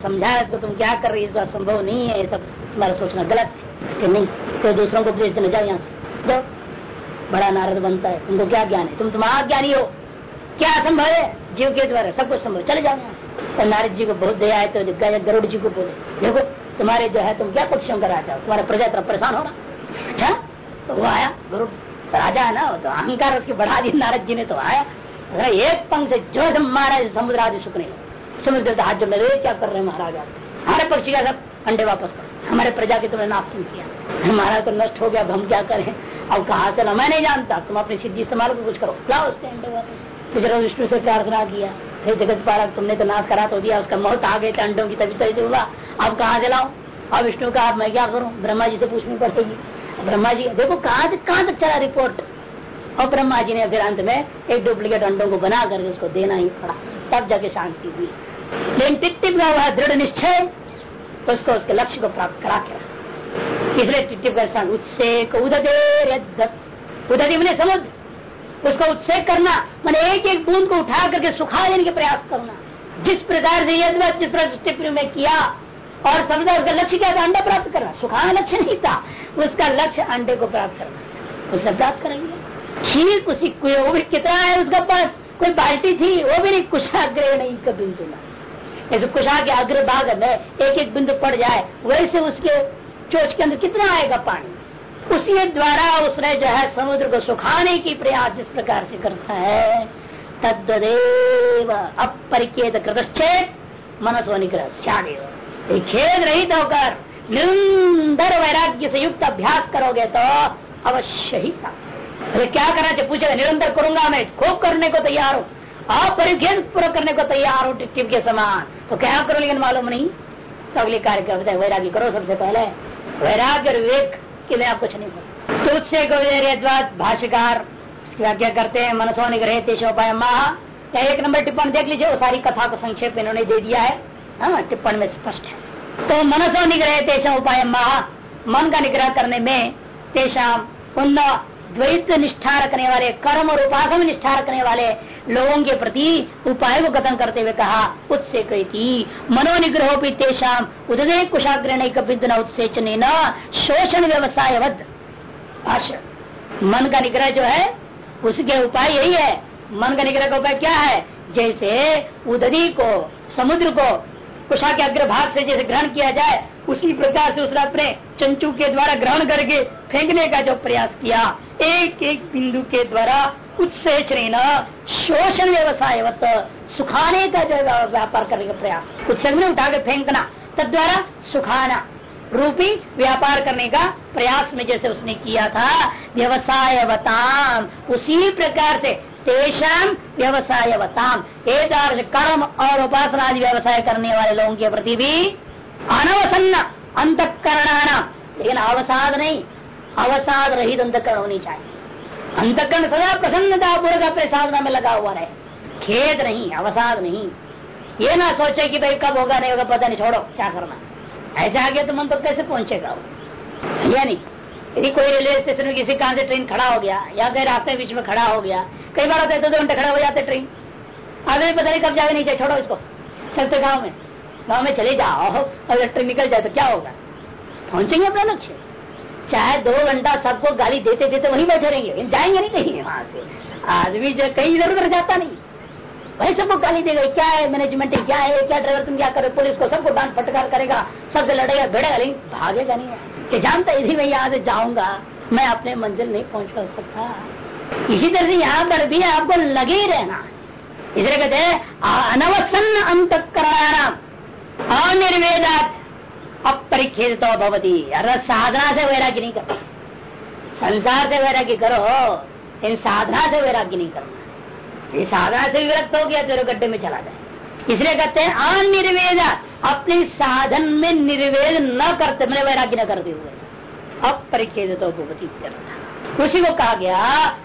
समझाया इसको, तुम क्या कर रही है? संभव नहीं है, ये सब तुम्हारा सोचना गलत है। नहीं तो दूसरों को उपदेश देने जाओ यहाँ से। जाओ। बड़ा नारद बनता है। तुमको क्या ज्ञान है? तुम तुम्हारा ज्ञानी हो। क्या संभव है? जीव के द्वारा सब कुछ संभव चले जाओ यहाँ तो नारद जी को बहुत दया है तो गरुड़ जी को बोले, देखो, तुम्हारे जो है, तुम क्या पक्षियों का राजा तुम्हारा प्रजा तरफ़ परेशान हो रहा अच्छा? तो वो आया, गरुड़। राजा है ना तो अहंकार उसकी बढ़ा दी नारद जी ने तो आया। एक पंख से जो मारा समुद्र आदि सुखने समुद्र हाथ जो मेरे, क्या कर रहे हैं महाराजा हमारे पक्षी का सब, अंडे वापस कर। हमारे प्रजा के तुमने नाश नहीं किया? हमारा तो नष्ट हो गया, अब हम क्या करें? अब कहा चलो मैं नहीं जानता। तुम अपनी सिद्धि इस्तेमाल को कुछ करो। लाओ उसके अंडे वापस। फिर विष्णु से प्रार्थना किया। जगत पालक तुमने तो नाश करा तो दिया, उसका मौत आ गए थे अंडों की तभी तभी हुआ। अब कहाँ लाऊ? अब विष्णु का, अब मैं क्या करूँ? ब्रह्मा जी से पूछनी पड़ेगी। ब्रह्मा जी, देखो कहाँ से, कहाँ तक चला रिपोर्ट और ब्रह्मा जी ने फिर अंत में एक डुप्लीकेट अंडों को बना करके उसको देना ही पड़ा। तब जाके शांति दी लेकिन टिप का हुआ दृढ़ निश्चय उसको उसके लक्ष्य को प्राप्त करा के इसलिए टिप का उत्से उदे उदती मैंने समुद्र उसको उत्सेह करना, मैंने एक एक बूंद को उठा करके सुखा देने के प्रयास करना। जिस प्रकार से यद जिस प्रकार में किया, और समझा उसका लक्ष्य क्या था, अंडा प्राप्त करना। सुखाना लक्ष्य नहीं था, उसका लक्ष्य अंडे को प्राप्त करना। उसे प्राप्त करेंगे ठीक उसी वो भी कितना है उसका पास? कोई बाल्टी थी, वो भी नहीं, कुछ आग्रह नहीं, कभी ना जैसे कुशा के अग्र भाग में एक एक बिंदु पड़ जाए, वैसे उसके चोच के अंदर कितना आएगा पानी? उसी द्वारा उसने जो है समुद्र को सुखाने की प्रयास जिस प्रकार से करता है तदेव अपरिकेत कृतश्चेत मनसो निग्रह खेद रहित होकर निरंतर वैराग्य से युक्त अभ्यास करोगे तो अवश्य ही अरे क्या करना चाहिए पूछेगा, निरंतर करूँगा मैं, खूब करने को तैयार हूँ। अपरिखेद पूरा करने को तैयार हो टिप के समान। तो क्या करो लेकिन मालूम नहीं? तो अगले कार्य क्या बताए वैराग्य करो सबसे पहले। वैराग्य और विवेक के लिए आप कुछ नहीं करो तो उससे भाष्यकार व्याख्या करते हैं। मनसो निग्रह तेजोपाय महा। एक नंबर टिप्पण देख लीजिए, वो सारी कथा को संक्षेप इन्होंने दे दिया है। टिप्पण में स्पष्ट है। तो मनसो निग्रह तेषा उपाय, महा। मन का निग्रह करने में तेषा उन द्वैत निष्ठा रखने वाले, कर्म और उपासन निष्ठा रखने वाले लोगों के प्रति उपाय को कथन करते हुए कहा उत्से कहती मनोनिग्रह भी तेषाम उदय कुशाग्रहण बिंदु उत्सेचन न शोषण व्यवसाय मन का निग्रह जो है, उसके उपाय यही है। मन का निग्रह का उपाय क्या है? जैसे उदरी को, समुद्र को कुशा के अग्रभाग से जैसे ग्रहण किया जाए, उसी प्रकार से उसने अपने चंचू के द्वारा ग्रहण करके फेंकने का जो प्रयास किया एक एक बिंदु के द्वारा उत्सेचन शोषण व्यवसाय सुखाने का जो व्यापार करने का प्रयास। उत्सर्ग में उठा के फेंकना तद द्वारा सुखाना, रूपी व्यापार करने का प्रयास में जैसे उसने किया था व्यवसाय उसी प्रकार से तेषाम व्यवसायवताम एक कर्म और उपासना व्यवसाय करने वाले लोगों के प्रति भी अनवसन्न अंतकरण लेकिन अवसाद नहीं अवसाद रहित अंतकरण होनी चाहिए। अंतकरण सदा प्रसन्नता पूर्वक अपने साधना में लगा हुआ रहे। खेद नहीं, अवसाद नहीं। ये ना सोचे कि भाई कब होगा, नहीं होगा, पता नहीं, छोड़ो, क्या करना। ऐसे आगे तो मन तो कैसे पहुंचेगा या नहीं? यदि कोई रेलवे स्टेशन में किसी कहाँ से ट्रेन खड़ा हो गया, या कहीं रास्ते बीच में खड़ा हो गया, कई बार होता है दो घंटे खड़ा हो जाते ट्रेन। आगे पता नहीं कब जावे नहीं जाए छोड़ो इसको। चलते गाँव में। गाँव में चले जाओ, अगर ट्रेन निकल जाए तो क्या होगा? पहुँचेंगे अपना लक्ष्य। चाहे दो घंटा सबको गाली देते देते वहीं बैठे रहेंगे जाएँगे नहीं कहीं। वहाँ से आदमी जो कहीं इधर उधर जाता नहीं। वही सबको गाली देगा क्या है? मैनेजमेंट क्या है? क्या ड्राइवर तुम क्या करे पुलिस को सबको डांट फटकार करेगा सबसे लड़ेगा भिड़ेगा लेकिन भागेगा नहीं कि जानता यदि मैं यहाँ से जाऊँगा मैं अपने मंजिल नहीं पहुँच सकता। इसी तरह से यहाँ पर भी आपको लगे ही रहना। इसलिए कहते हैं अनवसन्न अंत कराराम अनिर्वेदात अपरिखेद तो भवती साधना से वैराग्य नहीं करना। संसार से वैराग्य करो। इन साधना से वैराग्य नहीं करना। ये साधना से विरक्त हो गया, तेरे गड्ढे में चला जाए। इसलिए कहते हैं, अनिर्वेद। अपने साधन में निर्वेद न करते मैंने वैराग्य न करते हुए। अपरिखेद तो भगवती उसी को कहा गया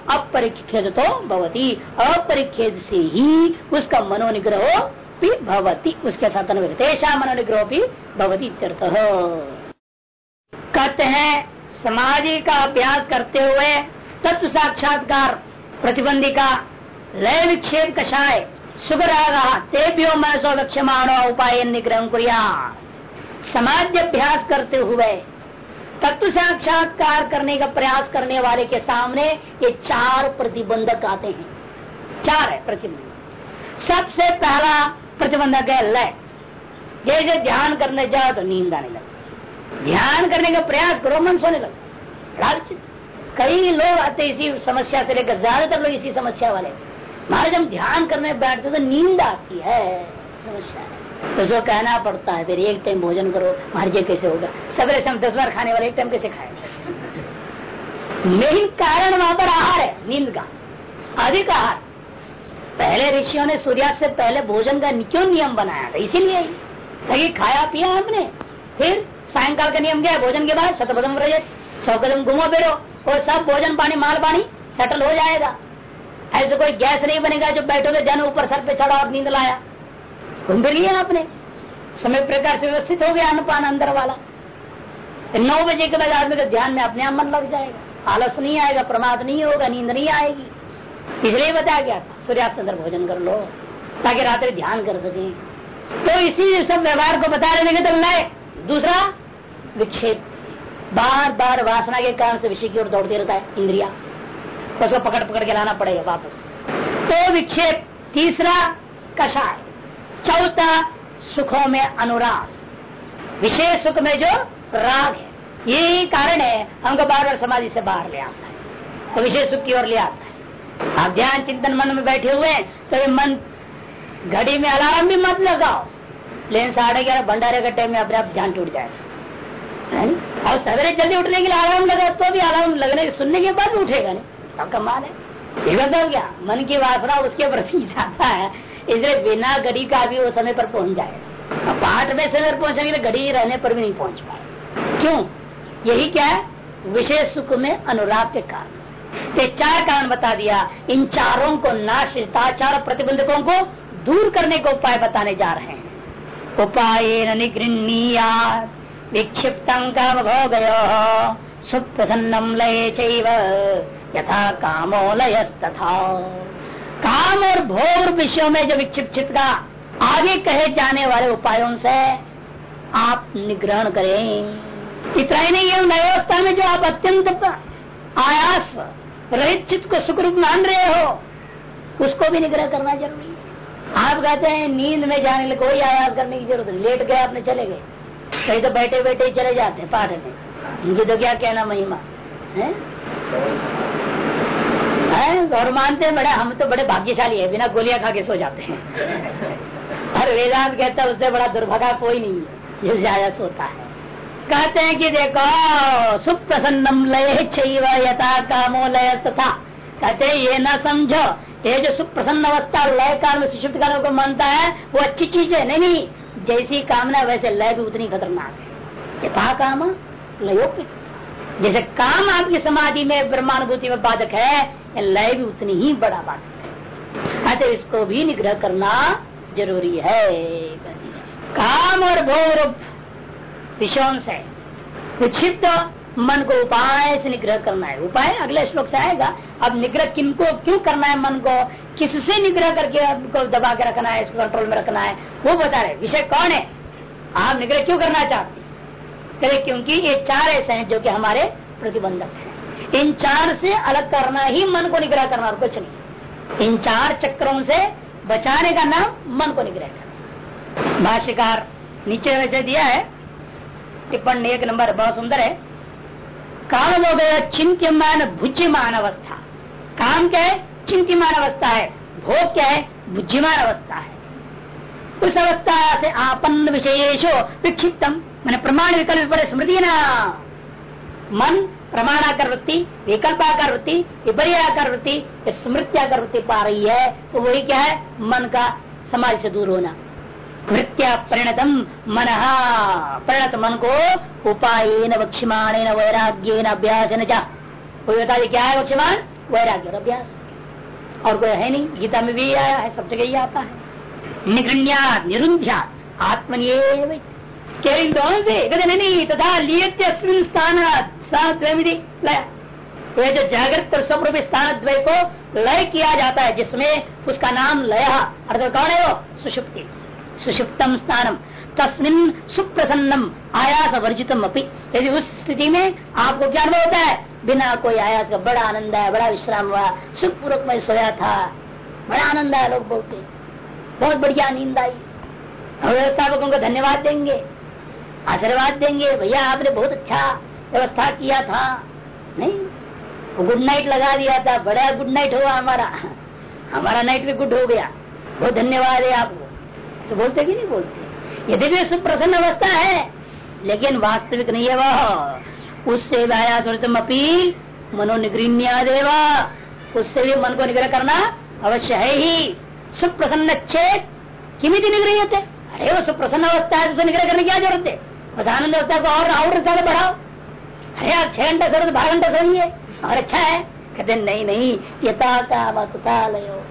अपरिखेद तो भवती। अपरिखेद से ही उसका मनोनिग्रह भी भवती। उसके साथ तेषा मनोनिग्रह भी भवती कहते हैं, समाधि का अभ्यास करते हुए तत्व साक्षात्कार प्रतिबंधी का लय विक्षेप कषाय, सुखराग, तेभ्यो मनसो लक्ष्यमाणो उपाय निग्रह कुरिया। अभ्यास करते हुए तत्व साक्षात्कार करने का प्रयास करने वाले के सामने ये चार प्रतिबंधक आते हैं। चार है प्रतिबंध। सबसे पहला प्रतिबंधक है लय जैसे ध्यान करने जाओ तो नींद आने लगे ध्यान करने का प्रयास करो मन सोने लगे कई लोग आते इसी समस्या से लेकर ज़्यादातर लोग इसी समस्या वाले महाराज हम ध्यान करने बैठते तो नींद आती है समस्या तो उसको कहना पड़ता है फिर एक टाइम भोजन करो महाराज कैसे होगा सवेरे शाम दस बार खाने वाले एक टाइम कैसे खाए मेन कारण वहाँ पर आहार है नींद का अधिक आहार पहले ऋषियों ने सूर्यास्त से पहले भोजन का क्यों नियम बनाया था? इसीलिए ताकि खाया पिया हमने फिर सायंकाल का नियम क्या है? भोजन के बाद शतपदम रजे सौ कदम घूमो फिरो, और सब भोजन पानी, माल पानी सेटल हो जाएगा। ऐसे कोई गैस नहीं बनेगा जो बैठोगे जन ऊपर सर पे चढ़ा और नींद लाया। घूम फिर लिया आपने? समय प्रकार से व्यवस्थित हो गया अन्नपान अंदर वाला। नौ बजे के बाद आदमी के ध्यान में अपने आप मन लग जाएगा। आलस नहीं आएगा, प्रमाद नहीं होगा, नींद नहीं आएगी। इसलिए बताया गया था सूर्यास्त अंदर भोजन कर लो, ताकि रात्रि ध्यान कर सके। तो इसी सब व्यवहार को बता रहे तो लय दूसरा विक्षेप बार बार वासना के कारण से विषय की ओर दौड़ते रहता है, इंद्रिया। तो उसको पकड़ पकड़ के लाना पड़ेगा वापस। तो विक्षेप, तीसरा कषाय, चौथा सुखों में अनुराग। विशेष सुख में जो राग है, यही कारण है, हमको बार बार समाधि से बाहर ले आता है। तो विशेष सुख की ओर ले आता है। आप ध्यान चिंतन मन में बैठे हुए तो ये मन घड़ी में अलार्म भी मत लगाओ। लेकिन साढ़े ग्यारह भंडारे के टाइम में अपने आप ध्यान टूट जाए। और सवेरे जल्दी उठने के लिए अलार्म लगा तो भी अलार्म लगने, सुनने के बाद उठेगा नहीं। अब कमाल है। ये बताओ क्या मन की वासना उसके प्रति जाता है। इसलिए बिना घड़ी का भी वो समय पर पहुँच जाएगा आठ में समय पर पहुँचेंगे तो घड़ी रहने पर भी नहीं पहुँच पाए। क्यों? यही क्या है? विशेष सुख में अनुराग के कारण। तो चार कारण बता दिया। इन चारों को नाश चार प्रतिबंधकों को दूर करने का उपाय बताने जा रहे हैं। उपाय निगृहणीया विक्षिप्त काम भोग सुप्रसन्नम लय यथा कामो लयस्तथा काम और भोग विषयों में जो विक्षिप्त का आगे कहे जाने वाले उपायों से आप निग्रहण करें। इतना ही नहीं है नवस्था में जो आप अत्यंत आयास, रहित चित्त को सुखरूप मान रहे हो, उसको भी निग्रह करना ज़रूरी है। आप कहते हैं, नींद में जाने लिए कोई आयास करने की ज़रूरत लेट गए, आपने चले गए। कहीं तो बैठे बैठे ही चले जाते हैं पाठ में। उनकी तो क्या कहना महिमा? है? और मानते हैं, बड़े, हम तो बड़े भाग्यशाली है, बिना गोलियाँ खा के सो जाते हैं। और वेदांत कहता है, उससे बड़ा दुर्भागा कोई नहीं है जो ज़्यादा सोता है। कहते हैं कि देखो, सुप्रसन्नम लय यथा कामो लय तथा। कहते हैं, ये ना समझो, ये जो सुप्रसन्न अवस्था लय काल में सुषुप्त काल को मानता है, वो अच्छी चीज़ है, नहीं नहीं। जैसी कामना, वैसे लय भी उतनी खतरनाक है। यथा काम लयोपित जैसे काम आपकी समाधि में ब्रह्मानुभूति में बाधक है लय भी उतनी ही बड़ा बाधक है। अतः इसको भी निग्रह करना ज़रूरी है। काम और भोग विषयों से। विक्षिप्त मन को उपाय से निग्रह करना है। उपाय अगले श्लोक से आएगा। अब निग्रह किनको क्यों करना है मन को? किससे निग्रह करके आपको दबा के रखना है, इसको कंट्रोल में रखना है? वो बता रहे विषय कौन है? आप निग्रह क्यों करना चाहते करे क्योंकि ये चार ऐसे हैं जो कि हमारे प्रतिबंधक हैं। इन चार से अलग करना ही मन को निग्रह करना और कुछ नहीं। इन चार चक्रों से बचाने का नाम मन को निग्रह करना। भाष्यकार नीचे वैसे दिया है टिप्पणी एक नंबर, बहुत सुंदर है। काम गया चिंत्यमान भुज्यमान अवस्था। काम क्या है? चिंत्यमान अवस्था है। भोग क्या है? भुज्यमान अवस्था है। उस अवस्था से आपन्न विशेषो विक्षिप्तम। मैंने प्रमाण विकल्प पर स्मृति ना। मन प्रमाणाकर वृत्ति विकल्पाकार वृत्ति विपर्याकार वृत्ति स्मृत्याकार वृत्ति पा रही है। तो वही क्या है? मन का समाज से दूर होना। वृत्या परिणतम मन। परिणत मन को उपाय न वैराग्य अभ्यास न जा कोई बता क्या है वक्षिमान? वैराग्य और अभ्यास। और कोई है नहीं? गीता में भी आया है, सब जगह ही आता है। निगृण्या निरुंध्या आत्मनिये क्या इन दोनों से कहते नहीं, तथा लियते स्थान लया। ये जो जागृत और स्वरूप स्थान द्वय को लय किया जाता है, जिसमें उसका नाम लय। अर्थात कौन है वो? सुषुप्ति। सुषुप्तम स्थानम। तस्मिन सुप्रसन्नम आयास वर्जितम अपी यदि उस स्थिति में आपको क्या अनुभव होता है? बिना कोई आयास का बड़ा आनंद है, बड़ा विश्राम हुआ, सुखपूर्वक में सोया था। बड़ा आनंद आया लोग बोलते बहुत बढ़िया नींद आई। व्यवस्थापकों को धन्यवाद देंगे। आशीर्वाद देंगे, भैया, आपने बहुत अच्छा व्यवस्था किया था। नहीं गुड नाइट लगा दिया था। बड़ा गुड नाइट हुआ हमारा। हमारा नाइट भी गुड हो गया। बहुत धन्यवाद है आपको। तो बोलते कि नहीं बोलते? यदि भी सुप्रसन्न अवस्था है, लेकिन वास्तविक नहीं है वह। उससे अपी मनोनिगृहण्या देवा। उससे भी मन को निग्रह करना अवश्य है ही। सुप्रसन्न चेत किमित निग्रह होते अरे, वो सुप्रसन्न अवस्था है उसे निग्रह करने की क्या ज़रूरत है? बस आनंद अवस्था को और और ज़्यादा बढ़ाओ। अरे, आप छह घंटा सो बारह घंटा सोइए और अच्छा है, कहते नहीं नहीं, यथा तुतालयो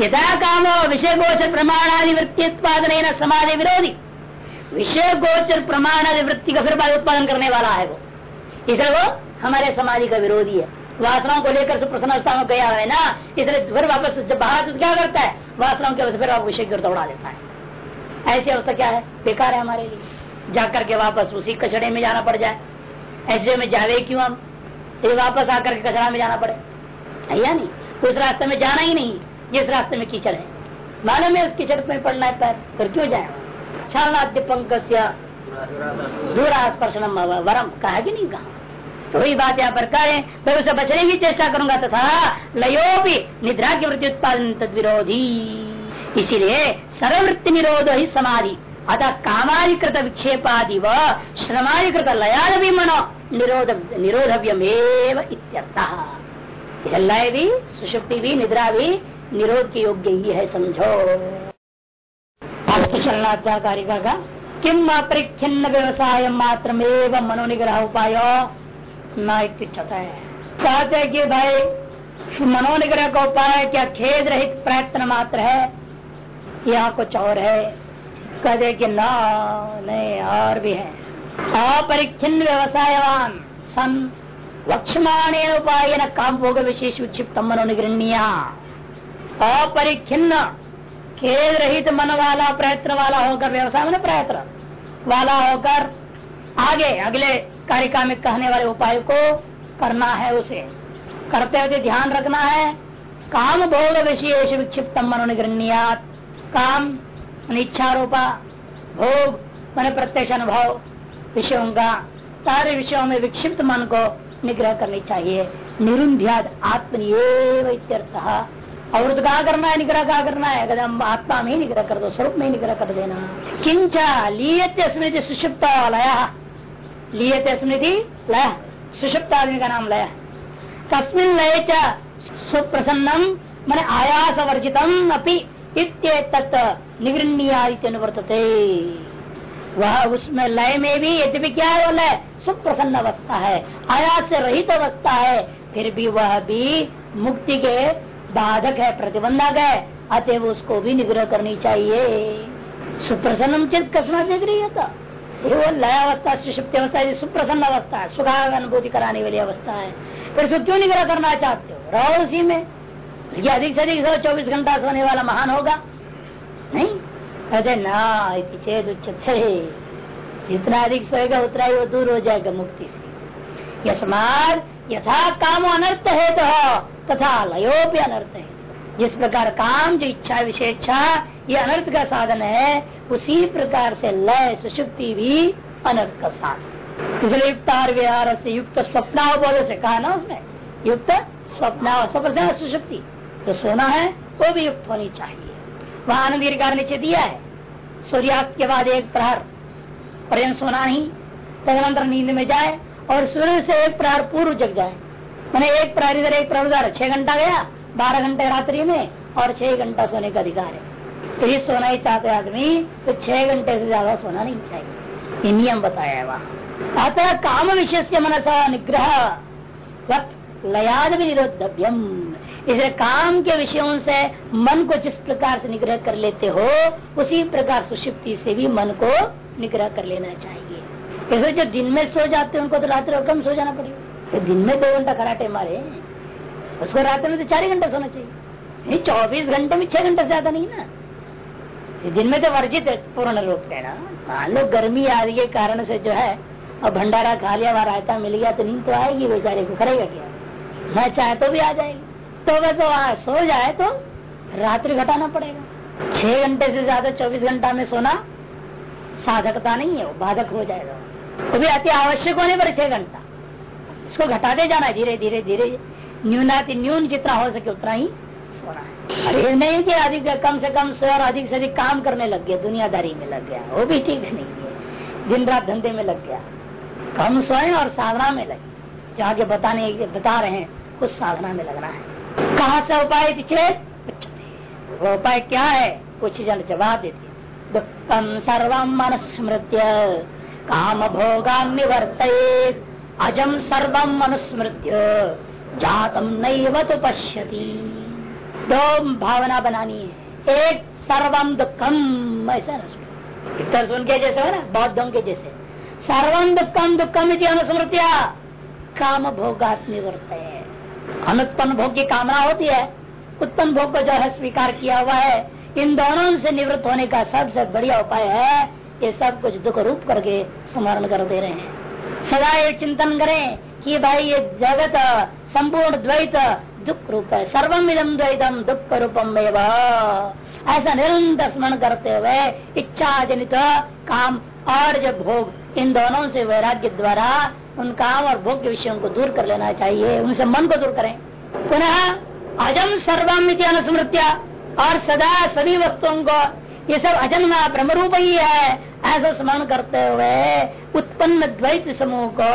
यथा काम विषय गोचर प्रमाण आदि वृत्ति उत्पादन समाधि विरोधी विषय गोचर प्रमाण आदि वृत्ति का फिर बाद उत्पादन करने वाला है वो। इसलिए वो हमारे समाधि का विरोधी है। वासनाओं को लेकर सुप्रसन्नता में गया है ना, इसलिए फिर वापस जब बाहर तो क्या करता है? वासनाओं की फिर आप विषय की ओर दौड़ा देता है। ऐसी अवस्था क्या है? बेकार है हमारे लिए। जाकर के वापस उसी कचड़े में जाना पड़ जाए। ऐसे में जावे क्यों हम? वापस आकर के कचरा में जाना पड़े। या नहीं? उस रास्ते में जाना ही नहीं। जिस रास्ते में कीचड़ है। मालूम है उस कीचड़ में पड़ना है पैर, फिर क्यों जाए छानाद्य पंकज स्पर्शनम वरम। कहा कि नहीं कहा? तो वही बात यहाँ पर करें मैं उसे बचने की चेष्टा करूँगा तथा लयो भी निद्रा की वृत्ति उत्पादन तद विरोधी इसीलिए सर्ववृत्ति निरोध ही समाधि, अतः कामाधिकृत विक्षेपादि व श्रमाधिकृत लयाल भी मनो निरोध निरोधव्यमेव इत्यर्थ। लय भी, सुषुप्ति भी, निद्रा भी निरोध के योग्य ही है, समझो। तो चलना कारिका का किम अपरिच्छिन्न व्यवसाय मात्र मनोनिग्रह उपाय? न है। कि भाई, मनोनिग्रह का उपाय क्या खेद रहित प्रयत्न मात्र है? यहाँ कुछ और है। कहते कि ना, नहीं, और भी है। अपरिच्छिन्न व्यवसायवान, सन वक्षमाणे उपाय न काम भोग विशेष विक्षिप्त मनोनिगृहणीय। अपरिच्छिन्न। खेद रहित मन वाला, प्रयत्न वाला होकर व्यवसाय में प्रयत्न। वाला होकर आगे, अगले कारिका में कहने वाले उपाय को करना है उसे। करते हुए ध्यान रखना है। काम भोग विशेष विक्षिप्त मनोनिगृहणीयात काम इच्छा रूपा भोग मैंने प्रत्यक्ष अनुभव। विषयों का, सारे विषयों में विक्षिप्त मन को निग्रह करनी चाहिए। निरुंध्याद आत्मनिर्थ और तो कहा करना है निग्रह कहा करना है। हम आत्मा में ही निग्रह कर दो, स्वरूप में ही निग्रह कर देना। किंचा लीयते स्मृति सुषुप्त लया। लीयते स्मृति लय। सुषुप्त आदमी का नाम लय। तस्मिन लय च सुप्रसन्नम, मैंने आयास वर्जितम अपनी तत् निगृहणीयावर्तते वह उसमें लय में भी यद्यपि क्या है वो लय सुप्रसन्न अवस्था है आयास से रहित अवस्था है, फिर भी वह भी मुक्ति के बाधक है, प्रतिबंधक है, अतएव उसको भी निग्रह करनी चाहिए। सुप्रसन्न चित कसना देख रही है तो वो लय अवस्था, सुषुप्त अवस्था सुप्रसन्न अवस्था है सुखा अनुभूति कराने वाली अवस्था है। फिर उसको क्यों निग्रह करना चाहते हो? रहो उसी में। ये अधिक से अधिक चौबीस घंटा सोने वाला महान होगा। नहीं? अरे ना चेत उच्चते जितना अधिक सोएगा, उतना ही वो दूर हो जाएगा मुक्ति से। यशमार यथा काम अनर्थ है तो तथा लयो भी अनर्थ है। जिस प्रकार काम, जो इच्छा, विशेषा, ये अनर्थ का साधन है, उसी प्रकार से लय सुषुप्ति भी अनर्थ का साधन। इसलिए विहार से युक्त स्वप्नावबोध से कहा ना उसने, युक्त स्वप्ना स्वप्न सुषुप्ति जो सोना है, वो भी युक्त होनी चाहिए। वहाँ आनंद गिरकार नीचे दिया है। सूर्यास्त के बाद एक प्रहर, पर्यंत सोना नहीं तदनंतर नींद में जाए और सूर्य से एक प्रहर पूर्व जग जाए। मैंने एक प्रहर इधर, एक प्रहर उधर, छह घंटा गया, बारह घंटे रात्रि में, और छह घंटा सोने का अधिकार है। तो ये सोना ही चाहते आदमी तो छह घंटे से ज़्यादा सोना नहीं चाहिए। ये नियम बताया है वहाँ। अतः काम विषय से मनसा निग्रह लयाद भी निरोधव्यम इसे काम के विषयों से मन को जिस प्रकार से निग्रह कर लेते हो, उसी प्रकार सुषिप्ति से भी मन को निग्रह कर लेना चाहिए। जो दिन में सो जाते हैं, उनको तो रात्रि और कम सो जाना पड़ेगा। तो दिन में दो घंटा खराटे मारे। उसको रात में तो चार ही घंटा सोना चाहिए। नहीं, चौबीस घंटे में छह घंटा ज़्यादा नहीं ना। दिन में तो वर्जित है, पूर्ण रूप देना मान लो गर्मी आदि के कारण से जो है और भंडारा खा लिया वहाँ रायता मिल गया तो नींद तो आएगी, बेचारे को करेगा क्या? मैं चाहे तो भी आ जाएगी। तो वैसे वहाँ सो जाए तो रात्रि घटाना पड़ेगा। छह घंटे से ज़्यादा चौबीस घंटा में सोना साधकता नहीं है, वो बाधक हो जाएगा। वो भी अति आवश्यक होने पर छह घंटा। इसको घटाते जाना है, धीरे धीरे धीरे। न्यूनाति न्यून जितना हो सके उतना ही सोना है। अरे नहीं कि अधिक कम से कम सो और अधिक से अधिक काम करने लग गया, दुनियादारी में लग गया। वो भी ठीक नहीं है। दिन रात धंधे में लग गया। कम सोए और साधना में लगे। जो आगे बताने, बता रहे हैं, कुछ साधना में लगना है। कहा से उपाय पीछे वो उपाय क्या है? कुछ जन जवाब देते दुखम सर्व मनुस्मृत्य। काम भोगा निवर्त अजम सर्वम मनुस्मृत्य जातम नैव तो पश्यती। दो भावना बनानी है। एक सर्वम दुखम, ऐसा उत्तर सुन। के जैसे हो ना बौद्धों के जैसे। सर्वम दुखम दुखम अनुस्मृत्या काम भोगात निवर्त है। अनुत्पन्न भोग की कामना होती है। उत्पन्न भोग को जो है स्वीकार किया हुआ है, इन दोनों से निवृत्त होने का सबसे बढ़िया उपाय है, ये सब कुछ दुख रूप करके स्मरण कर दे रहे हैं। सदा ये चिंतन करें कि भाई ये जगत संपूर्ण द्वैत दुख रूप है। सर्वम इदम द्वैतम दुख रूपम ऐसा निरंतर स्मरण करते हुए इच्छा जनित काम और जो भोग, इन दोनों से वैराग्य द्वारा उन काम और भोग के विषयों को दूर कर लेना चाहिए। उनसे मन को दूर करें। पुनः अजम सर्वम अनुस्मृत्या और सदा सभी वस्तुओं को, ये सब अजन्मा ब्रह्म रूप ही है। ऐसा स्मरण करते हुए उत्पन्न द्वैत समूह को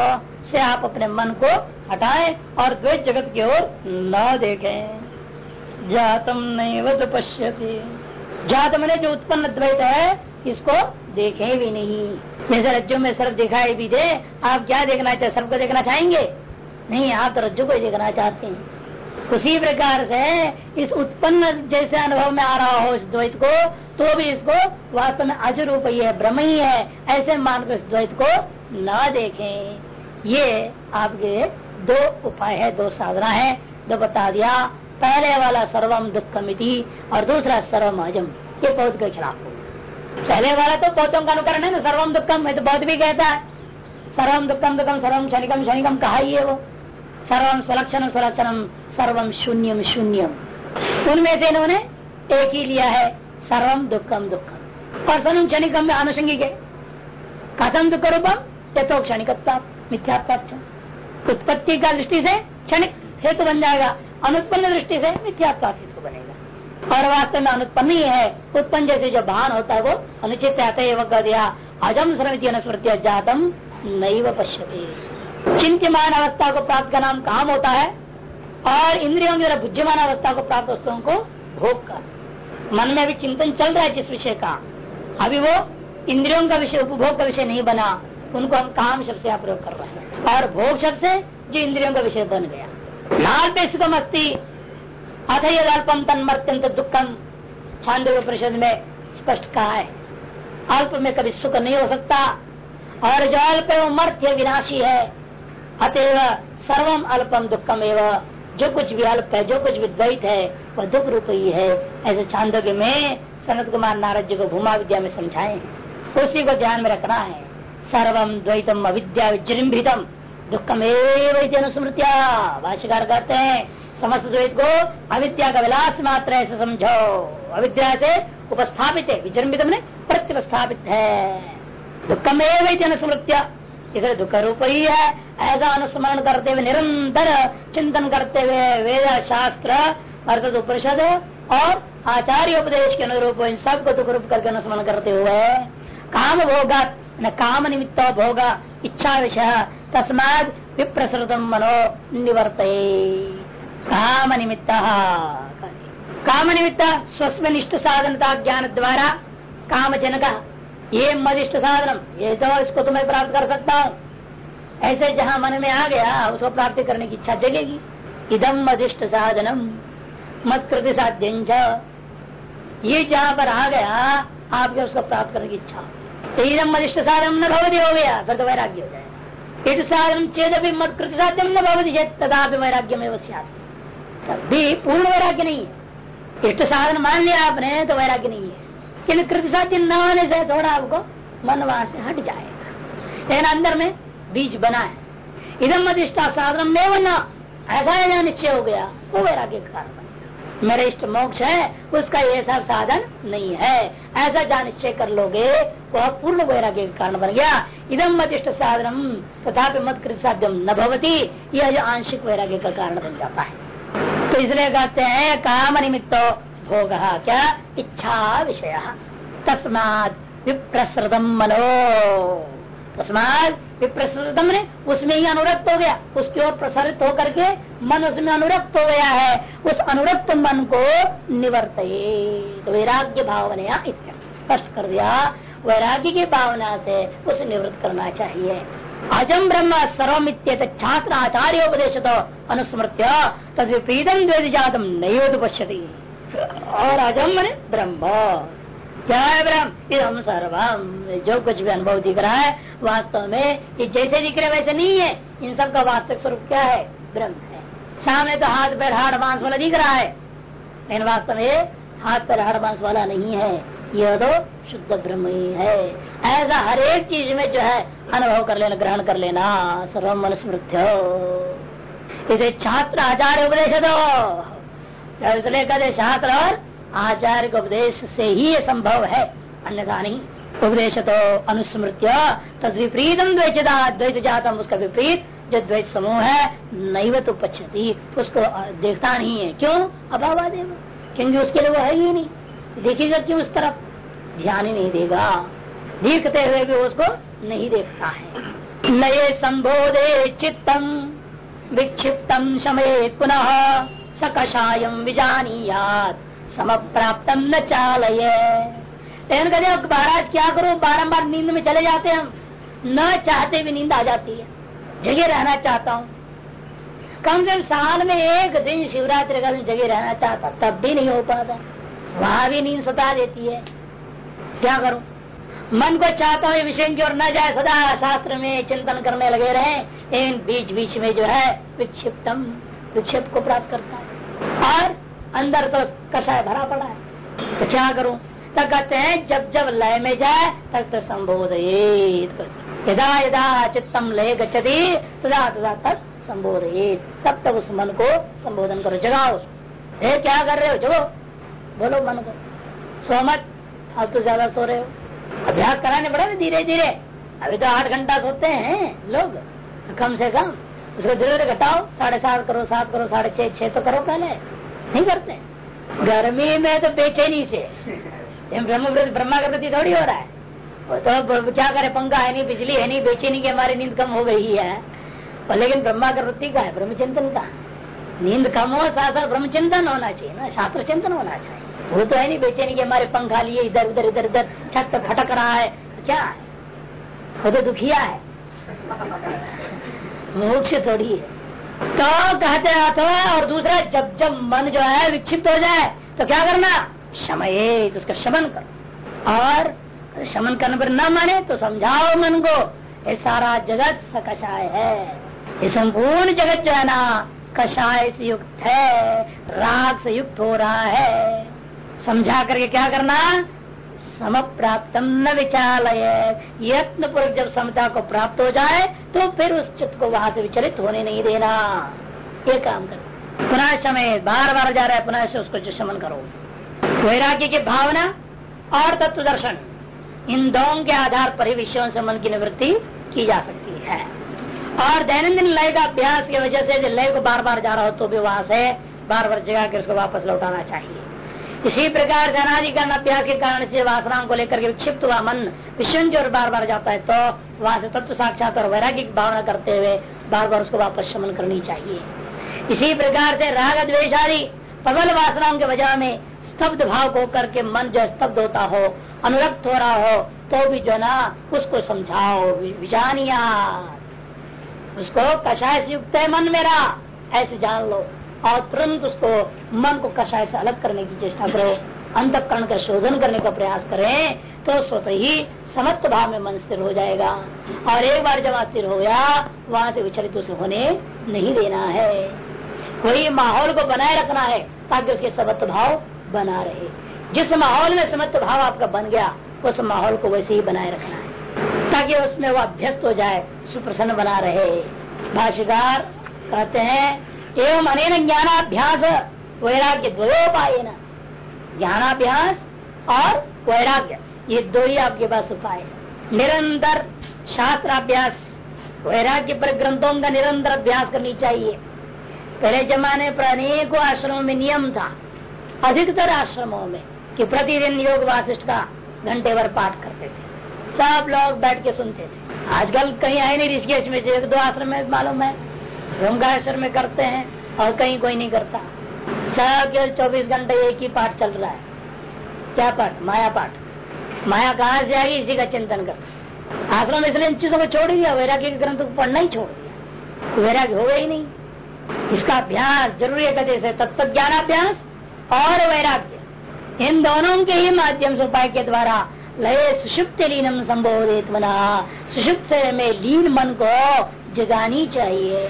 से आप अपने मन को हटाएँ और द्वैत जगत की ओर न देखें। जातम नहीं तो पश्यति जात मैंने जो उत्पन्न द्वैत है, इसको देखें भी नहीं। जैसे रज्जु में सर्व दिखाई भी दे, आप क्या देखना चाहे सर्व को देखना चाहेंगे? नहीं, आप तो रज्जु को देखना चाहते हैं। उसी प्रकार से इस उत्पन्न जैसे अनुभव में आ रहा हो इस द्वैत को तो भी इसको वास्तव में अज रूप ही है, ब्रह्म ही है, ऐसे मानकर इस द्वैत को न देखें। ये आपके दो उपाय है, दो साधना है जो बता दिया। पहले वाला सर्वम दुखमिति और दूसरा सर्वम अजम। ये पौध के खिलाफ हो पहले वाला तो पौधों का अनुकरण है ना सर्वम दुखम तो बौद्ध भी कहता है। सर्वम दुखम दुखम सर्वम क्षणिकम क्षणिकम, कहा ही है वो? सर्वम सुलक्षणम सुलक्षणम सर्वम शून्यम शून्यम उनमें से इन्होंने एक ही लिया है सर्वम दुखम दुखम और सर्वम क्षणिकम में आनुषंगिक है। कथम दुख रूपम यथो क्षणिक मिथ्यात्ता उत्पत्ति का दृष्टि से क्षणिक हेतु बन जाएगा। अनुत्पन्न दृष्टि से मिथ्यात्ता हेतु बनेगा। और वास्तव में अनुत्पन्न ही है। उत्पन्न जैसे जो भान होता है वो अनुचित कह दिया, अजम श्रमित अनुस्मृत्य जातम नैव पश्यती। चिंत्यमान अवस्था को प्राप्त का नाम काम होता है? और इंद्रियों की बुद्धिमान अवस्था को प्राप्त वस्तुओं को भोग का मन में अभी चिंतन चल रहा है जिस विषय का। अभी वो इंद्रियों का विषय, उपभोग का विषय नहीं बना, उनको हम काम शब्द से प्रयोग कर रहे हैं। और भोग शब्द से जो इंद्रियों का विषय बन गया। नाल्पे सुखम अस्थि अथ अल्पम तन्मत्यंत दुखम छांद परिषद में स्पष्ट कहा है, अल्प में कभी सुख नहीं हो सकता। और जो अल्प मर्त्य विनाशी है। अतएव सर्वम अल्पम दुखम एवं जो कुछ भी अल्प है, जो कुछ भी द्वैत है, वह दुख रूप ही। है ऐसे छांदोग्य में सनत कुमार नारद जी को भूमा विद्या में समझाए। उसी को ध्यान में रखना है। सर्वम द्वैतम अविद्या विजृंभितम। दुखम एवं स्मृतिया भाष्यकार कहते हैं, समस्त द्वैत को अविद्या का विलास मात्र ऐसे समझो। अविद्या से उपस्थापित है विजृंभित ने प्रत्युपस्थापित है। दुखम एवं स्मृत्या इसलिए दुख रूप ही है। ऐसा अनुस्मरण करते हुए निरंतर चिंतन करते हुए वेद शास्त्र अर्थात उपनिषद और आचार्य उपदेश के अनुरूप इन सबको दुख रूप करके अनुस्मरण करते हुए काम भोगा, न काम निमित्त भोग, इच्छा विषय, तस्माद विप्रसृतम मनो निवर्त काम निमित्त। काम निमित्त स्वस्व इष्ट साधनता ज्ञान द्वारा काम जनक ये मदिष्ट साधन ये तो इसको तो मैं प्राप्त कर सकता हूँ। ऐसे जहाँ मन में आ गया, उसको प्राप्त करने की इच्छा जगेगी। इदम मदिष्ट साधनम मत कृति साध्य ये जहाँ पर आ गया, आपके उसको प्राप्त करने की इच्छा। तो इदम मदिष्ट साधन न भवती, हो गया, फिर तो वैराग्य हो जाएगा। इट साधन चेद भी मत कृत साध्यम न भवती तदा भी वैराग्य में वस्या तब भी पूर्ण वैराग्य नहीं है। इष्ट साधन मान लिया आपने तो वैराग्य नहीं है। किन्तु कृत साध्य न होने से थोड़ा आपको मन वहाँ से हट जाएगा। लेकिन अंदर में बीज बना है। इधम अधिष्ठा साधन में वना ऐसा जहाँ निश्चय हो गया? वो वैराग्य का कारण मेरे इष्ट मोक्ष है, उसका ये सब साधन नहीं है। ऐसा जहाँ निश्चय कर लोगे, वह पूर्ण वैराग्य के कारण बन गया। इदम मत इष्ट साधन तथा मत कृत साध्यम न भवती, यह जो आंशिक वैराग्य का कारण बन जाता है। तो इसलिए कहते हैं, काम निमित्त भोग क्या? इच्छा विषय। तस्मात विप्रसृतम मनो। तस्मात विप्रसृतम ने उसमें ही अनुरक्त हो गया। उसकी ओर प्रसारित होकर के मन उसमें अनुरक्त हो गया है। उस अनुरक्त मन को निवर्त तो वैराग्य भावना स्पष्ट कर दिया। वैराग्य की भावना से उसे निवृत्त करना चाहिए। अजम ब्रह्म सर्वमित छात्र आचार्य उपदेश तो अनुस्मृत्य तद विपरीतम द्वेद जातम नहीं पश्यती और अजम मन? ब्रह्म। क्या है ब्रह्म? हम सर्वम। जो कुछ भी अनुभव दिख रहा है, वास्तव में ये जैसे दिख रहे वैसे नहीं है। इन सब का वास्तविक स्वरूप क्या है? ब्रह्म है। सामने तो हाथ, पैर, हाड़ मांस वाला दिख रहा है। लेकिन वास्तव में हाथ, पैर, हाड़, बाँस वाला नहीं है। यह तो शुद्ध ब्रह्म ही है। ऐसा हर एक चीज़ में जो है, अनुभव कर लेना, ग्रहण कर लेना, सर्वम स्मृत्य इसे छात्र आचार्य उपदेश दो इसलिए कहते शास्त्र और आचार्य के उपदेश से ही ये संभव है। अन्यथा नहीं। उपदेश तो अनुस्मृत्य तद विपरीतम द्वैचदा द्वैत जातम उसका विपरीत। जो द्वैत समूह है, नैव तो पक्षती उसको देखता नहीं है। क्यों? अभाव देव क्योंकि उसके लिए वो है ही नहीं। देखेगा क्यों उस तरफ़? ध्यान ही नहीं देगा। देखते हुए भी उसको नहीं देखता है। नए संबोधे चित्तम, विक्षिप्तम समय पुनः। सकषायम विजानीयात सम प्राप्त न चालय। कहते महाराज क्या करो? बारम्बार नींद में चले जाते हम। न चाहते भी नींद आ जाती है। जगह रहना चाहता हूँ। कम से कम साल में एक दिन शिवरात्रि का दिन जगह रहना चाहता, तब भी नहीं हो पाता। वहाँ भी नींद सता देती है। क्या करूँ? मन को चाहता हूँ विषय की ओर न जाए, सदा शास्त्र में चिंतन करने लगे रहे। लेकिन बीच बीच में जो है, विक्षिप्तम। विक्षिप्त को प्राप्त करता है। और अंदर तो कषाय भरा पड़ा है। तो क्या करूँ? तब कहते हैं, जब जब लय में जाए, तब तो संबोध यदा यदा चित्तम लय गति तदा तदा तक संबोध तब तक उस मन को संबोधन करो। जगाओ हे, क्या कर रहे हो? जगो। बोलो मन को। सोमत अब तो ज़्यादा सो रहे हो। अभ्यास कराने पड़ा ना धीरे धीरे अभी तो आठ घंटा सोते हैं लोग। कम से कम। उसको धीरे धीरे घटाओ, साढ़े सात करो सात करो, साढ़े छह छह तो करो पहले। नहीं करते। गर्मी में तो बेचैनी से। ब्रह्म का प्रति थोड़ी हो रहा है। तो क्या करे, पंखा है नहीं, बिजली है नहीं, बेचैनी की हमारी नींद कम हो गई है। और लेकिन ब्रह्मा का का है, ब्रह्मचिंतन का। नींद कम हो, साथ साथ ब्रह्म चिंतन होना चाहिए ना शास्त्र चिंतन होना चाहिए। वो तो है नहीं बेचैनी के हमारे पंखा लिए, इधर, उधर, इधर इधर, छत पर फटक रहा है। क्या है? वो तो दुखिया है। मोक्ष थोड़ी है। तो कहते अथवा और दूसरा, जब जब मन जो है विक्षिप्त हो जाए तो क्या करना? समय तो उसका शमन करो। और शमन करने पर न माने तो समझाओ मन को, ये सारा जगत सकषाय है। ये संपूर्ण जगत जो है ना, कषाय से युक्त है, राग से युक्त हो रहा है। समझा करके क्या करना? सम न विचालय। यत्न पूर्वक जब समता को प्राप्त हो जाए तो फिर उस चित्त को वहाँ से विचलित होने नहीं देना। ये काम कर। पुनः समय बार बार जा रहा है, पुनः से उसको शमन करो। वैराग्य की भावना और तत्व दर्शन इन दोनों के आधार पर ही विषयों से मन की निवृत्ति की जा सकती है। और दैनंदिन लय का अभ्यास की वजह से लय को बार बार जा रहा हो तो भी वहाँ से बार बार जगा के उसको वापस लौटाना चाहिए। इसी प्रकार से अनाधिकरण अभ्यास के कारण से वासनाओं को लेकर के विक्षिप्त हुआ मन की ओर बार बार जाता है तो वहाँ से तत्व साक्षात और वैराग्य भावना करते हुए बार बार उसको वापस शमन करनी चाहिए। इसी प्रकार से राग द्वेशादी प्रबल वासनाओं के वजह में स्तब्ध भाव को करके मन जो स्तब्ध होता हो, अनुरक्त हो रहा हो तो भी जो ना, उसको समझाओ विजानिया। उसको कषाय युक्त है मन मेरा, ऐसे जान लो। और तुरंत उसको मन को कषाय से अलग करने की चेष्टा करो, अंतकरण का शोधन करने का प्रयास करें तो स्वतः ही समत्व भाव में मन स्थिर हो जाएगा। और एक बार जब स्थिर हो गया, वहाँ से विचलित उसे होने नहीं देना है। वही माहौल को बनाए रखना है, ताकि उसके समत्व भाव बना रहे। जिस माहौल में समत्व भाव आपका बन गया, उस माहौल को वैसे ही बनाए रखना है, ताकि उसमें वो अभ्यस्त हो जाए, सुप्रसन्न बना रहे। भाष्यकार कहते हैं एवं अनेन ज्ञानाभ्यास वैराग्य द्वयोपाय ज्ञानाभ्यास और वैराग्य, ये दो ही आपके पास उपाय है। निरंतर शास्त्राभ्यास, वैराग्य पर ग्रंथों का निरंतर अभ्यास करनी चाहिए। पहले जमाने पर अनेकों आश्रमों में नियम था। अधिकतर आश्रमों में कि प्रतिदिन योग वासिष्ठ का घंटे भर पाठ करते थे। सब लोग बैठ के सुनते थे। आजकल कहीं आए नहीं, ऋषिकेश में एक दो आश्रम में, मालूम है। ओंकारेश्वर में करते हैं और कहीं कोई नहीं करता। सब केवल चौबीस घंटे एक ही पाठ चल रहा है। क्या पाठ? माया पाठ। माया कहाँ से आएगी? इसी का चिंतन कर आश्रम इसलिए इन चीज़ों को छोड़ दिया। वैराग्य के ग्रंथ को पढ़ना ही छोड़ दिया। वैराग्य हो गया ही नहीं। इसका अभ्यास ज़रूरी है कहते तत्व ज्ञानाभ्यास और वैराग्य। इन दोनों के ही माध्यम से उपाय के द्वारा लय सुषुप्त लीनम संबोधित मना। सुषुप्त में लीन मन को जगानी चाहिए।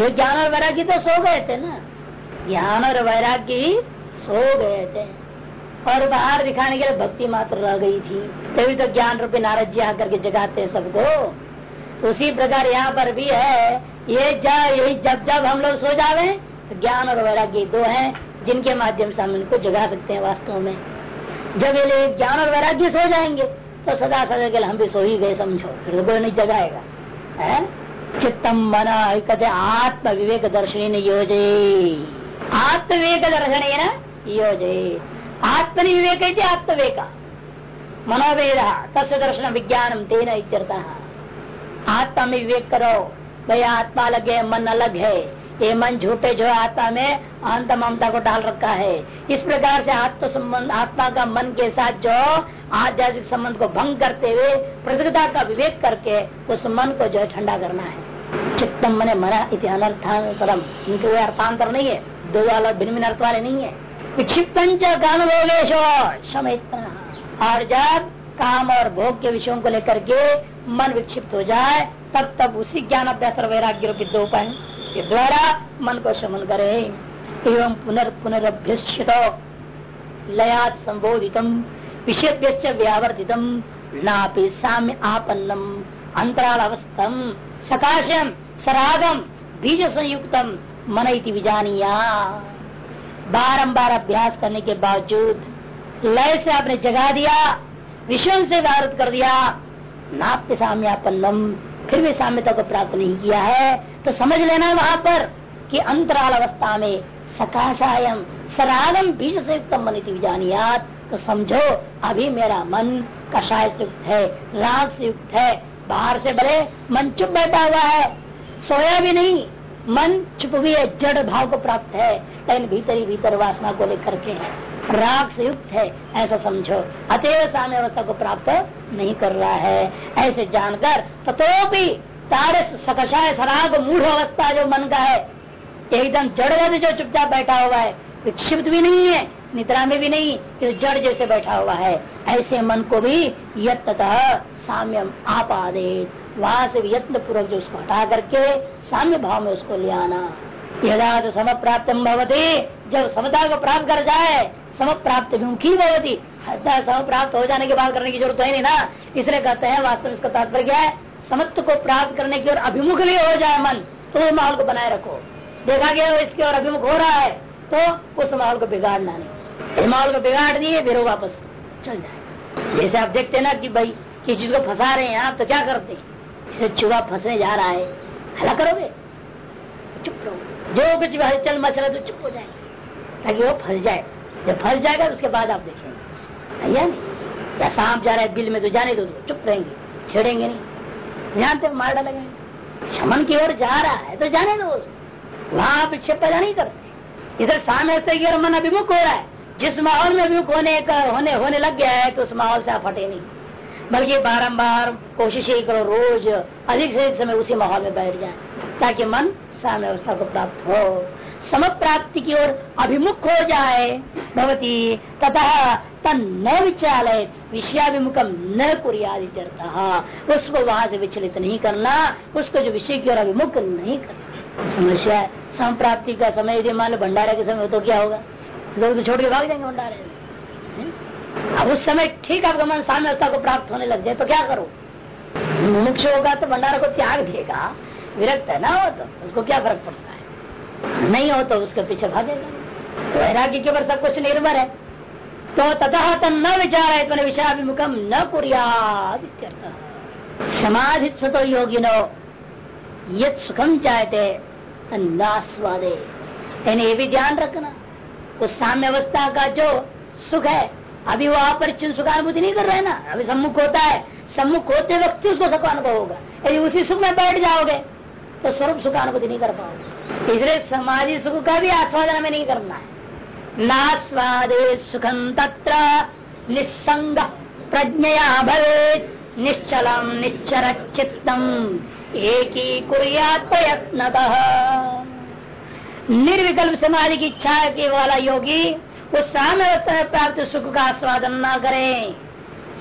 ये ज्ञान और वैराग्य तो सो गए थे ना। ज्ञान और वैराग्य सो गए थे। और बाहर दिखाने के लिए भक्ति मात्र रह गई थी। तभी तो ज्ञान रूपी नारद जी आकर के जगाते हैं सबको। तो उसी प्रकार यहाँ पर भी है, ये यही जब जब हम लोग सो जावे तो ज्ञान और वैराग्य दो हैं, जिनके माध्यम से हम इनको जगा सकते हैं वास्तव में। जब ये ज्ञान और वैराग्य सो जाएँगे तो सदा सदा के लिए हम भी सो ही गए, समझो। फिर तो नहीं जगाएगा। है? चित्तम मन कहते आत्म विवेक दर्शन योजे। आत्म विवेक दर्शन योजे। आत्मनि विवेक आत्मवेक मनोवेद तस्व दर्शन विज्ञान, तेन आत्मा में विवेक करो। भाई आत्मा अलग है मन अलग है ये मन झूठे जो आत्मा में अंत ममता को डाल रखा है। इस प्रकार से आत्म संबंध, आत्मा का मन के साथ जो आध्यात्मिक संबंध को भंग करते हुए प्रतियोगिता का विवेक करके उस मन को जो है ठंडा करना है। चित्तम मने मना इति अनर्थ परम। इनके कोई अर्थांतर नहीं है। दो अलग भिन्न भिन्न अर्थ वाले नहीं है। विक्षिप्तन विक्षिप्त काम और जब काम और भोग के विषयों को लेकर के मन विक्षिप्त हो जाए तब तब उसी ज्ञान अभ्यास और वैराग्य रूपित दो उपाय के द्वारा मन को शमन करे। एवं पुनर् पुनर्पुनरभ्यस्त लयात संबोधितम विषय व्यावर्तितम नापि साम्य आपन्नम अंतराल अवस्थम सकाशम, सरागम बीज संयुक्तम मन विजानिया। बारंबार अभ्यास करने के बावजूद, लय से आपने जगा दिया विषय से व्यावृत कर दिया, नाप्य साम्यापन्नम फिर भी साम्यता को प्राप्त नहीं किया है तो समझ लेना है वहाँ पर कि अंतराल अवस्था में सकाशायम सरागम बीज से युक्त मन जानियात तो समझो, अभी मेरा मन कषाय से युक्त है, राग से युक्त है, बाहर से बड़े, मन चुप बैठा हुआ है। सोया भी नहीं, मन चुप हुई है, जड़ भाव को प्राप्त है, लेकिन भीतर भीतर वासना को लेकर के। राग से युक्त है, ऐसा समझो। अतएव साम्य अवस्था को प्राप्त नहीं कर रहा है। ऐसे जानकर तथोपि तारे सकशाय सराग मूढ़ अवस्था जो मन का है, एकदम जड़वत जो चुपचाप बैठा हुआ है, विक्षिप्त भी नहीं है, निद्रा में भी नहीं कि जड़ जैसे बैठा हुआ है। ऐसे मन को भी यत साम्यम आपादे वहाँ से यत्न पूर्वक जो उसको हटा करके साम्य भाव में उसको ले आना। यदा तो सम प्राप्त भवती, जब समता को प्राप्त कर जाए सम प्राप्त विमुखी भवती। सम प्राप्त हो जाने के बाद करने की ज़रूरत है नहीं ना? इसलिए कहते हैं, वास्तव में इसका तात्पर्य क्या है? समत्व को प्राप्त करने की ओर अभिमुख भी हो जाए मन तो उस माहौल को बनाए रखो। देखा गया इसके और अभिमुख हो रहा है तो उस माहौल को बिगाड़ना नहीं। माहौल को बिगाड़ दिए, फिर वापस चल जाए। जैसे आप देखते ना कि भाई, किस चीज़ को फंसा रहे हैं आप तो क्या करते हैं? इसे चूहा फंसने जा रहा है। हला करोगे? चुप रहो जो कुछ भी हलचल मच रहा तो चुप हो जाए ताकि वो फंस जाए। जब फंस जाएगा उसके बाद आप देखेंगे। या नहीं? या सांप जा रहा है बिल में तो जाने दो चुप रहेंगे, छेड़ेंगे नहीं। जानते मार डालेंगे? शमन की ओर जा रहा है तो जाने दो वहाँ आप विक्षेप पैदा नहीं करते इधर सामने की ओर मन अभिमुख हो रहा है। जिस माहौल में अभिमुख होने का, होने होने लग गया है तो उस माहौल से आप हटे नहीं। बल्कि बारम्बार कोशिश ही करो, रोज अधिक से अधिक समय उसी माहौल में बैठ जाए, ताकि मन साम्य अवस्था को प्राप्त हो सम प्राप्ति की ओर अभिमुख हो जाए, भवती तथा तन न विचालय विषयाभिमुखम न कुरियादित्यर्थ उसको वहाँ से विचलित नहीं करना, उसको जो विषय की ओर अभिमुख नहीं करना। समस्या है। सम प्राप्ति का समय यदि मान लो भंडारे के समय तो क्या होगा? लोग तो छोड़ के भाग जाएँगे भंडारे अब उस समय ठीक आपका मन साम्यवस्था को प्राप्त होने लग जाए तो क्या करो? मुख्य होगा तो भंडारा को त्याग देगा। विरक्त है, ना हो तो उसको क्या फ़र्क पड़ता है? नहीं हो तो उसके पीछे भागेगा। तो वैराग्य के ऊपर सब कुछ निर्भर है। तो तथा तन न विचार है तो विषयाभिमुखम न कुरियाद समाधि तो योगी नो यद सुखम चाहते नास्वादे। यानी ये भी ध्यान रखना, उस साम्य अवस्था का जो सुख है, अभी वो अपरिचिन सुखानुभूति नहीं कर रहे ना? अभी सम्मुख होता है, सम्मुख होते वक्त उसको सुख अनुभव होगा। यदि उसी सुख में बैठ जाओगे तो स्वरूप सुख अनुभूति नहीं कर पाओगे। इसलिए समाधि सुख का भी आस्वादन में नहीं करना है। नास्वादे सुखम तत्र निस्संग प्रज्ञया भवे निश्चलम निश्चर चित्तम एक ही प्रयत्न निर्विकल्प समाधि की इच्छा के वाला योगी उस साम्य में प्राप्त सुख का आस्वादन न करें।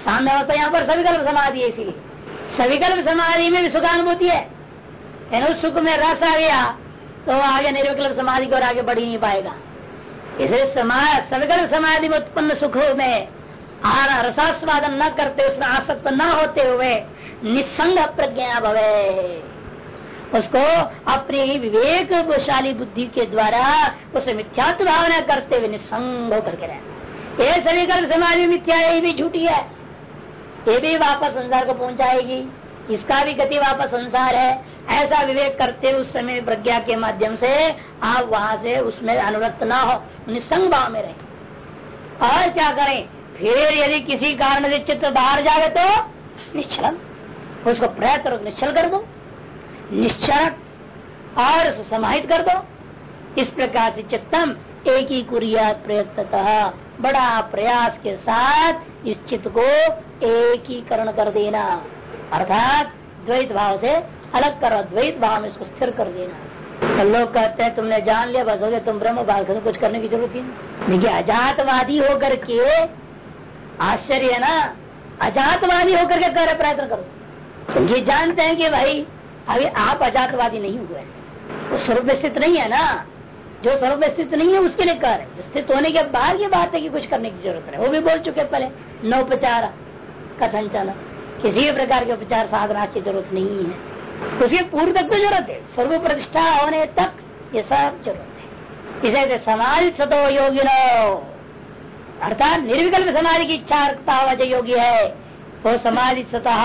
साम्य अवस्था यहाँ पर सविकल्प समाधि है इसीलिए। सविकल्प समाधि में भी सुखानुभूति है। उस सुख में रस आ गया तो आगे निर्विकल्प समाधि को आगे बढ़ ही नहीं पाएगा। इसलिए समाज सविकल्प समाधि में उत्पन्न सुख में रसास्वादन न करते, उसमें आसक्त न होते हुए निसंग प्रज्ञा भवे। उसको अपनी विवेकशाली बुद्धि के द्वारा उसे मिथ्यात्व भावना करते हुए निसंग होकर के रहना। सभी कर्म समाधि मिथ्या भी झूठी है। ये भी वापस संसार को पहुंचाएगी। इसका भी गति वापस संसार है। ऐसा विवेक करते उस समय प्रज्ञा के माध्यम से आप वहाँ से उसमें अनुरक्त ना हो, निसंग भाव में रहे। और क्या करें? फिर यदि किसी कारण से चित्त बाहर जाए तो निश्चल उसको प्रयत्न निश्चल कर दो। निश्चरण और समाहित कर दो। इस प्रकार से चित्तम एक ही कुरिया प्रयत्न बड़ा प्रयास के साथ इस चित्त को एक ही करण कर देना। अर्थात द्वैत भाव से अलग कर द्वैत भाव में इसको स्थिर कर देना। तो लोग कहते हैं, तुमने जान लिया, बस हो गया, तुम ब्रह्म भाग कुछ करने की ज़रूरत ही नहीं। देखिए, अजातवादी होकर के आश्चर्य है ना? अजातवादी होकर के कर प्रयत्न करो। ये जानते हैं कि भाई, अभी आप अजातवादी नहीं हुए वो स्वरूप स्थित नहीं है ना? जो स्वरूप स्थित नहीं है, उसके लिए कर स्थित होने के बाद ये बात है कि कुछ करने की ज़रूरत है। वो भी बोल चुके पहले, नौपचार, कथन चल किसी भी प्रकार के उपचार साधना की ज़रूरत नहीं है। उसके पूर्व तक तो ज़रूरत है। सर्व प्रतिष्ठा होने तक ये सब ज़रूरत है। इसे समाज सतो योगी अर्थात निर्विकल्प समाधि की इच्छा रखता हुआ जो योगी है, वो समाधि स्वतः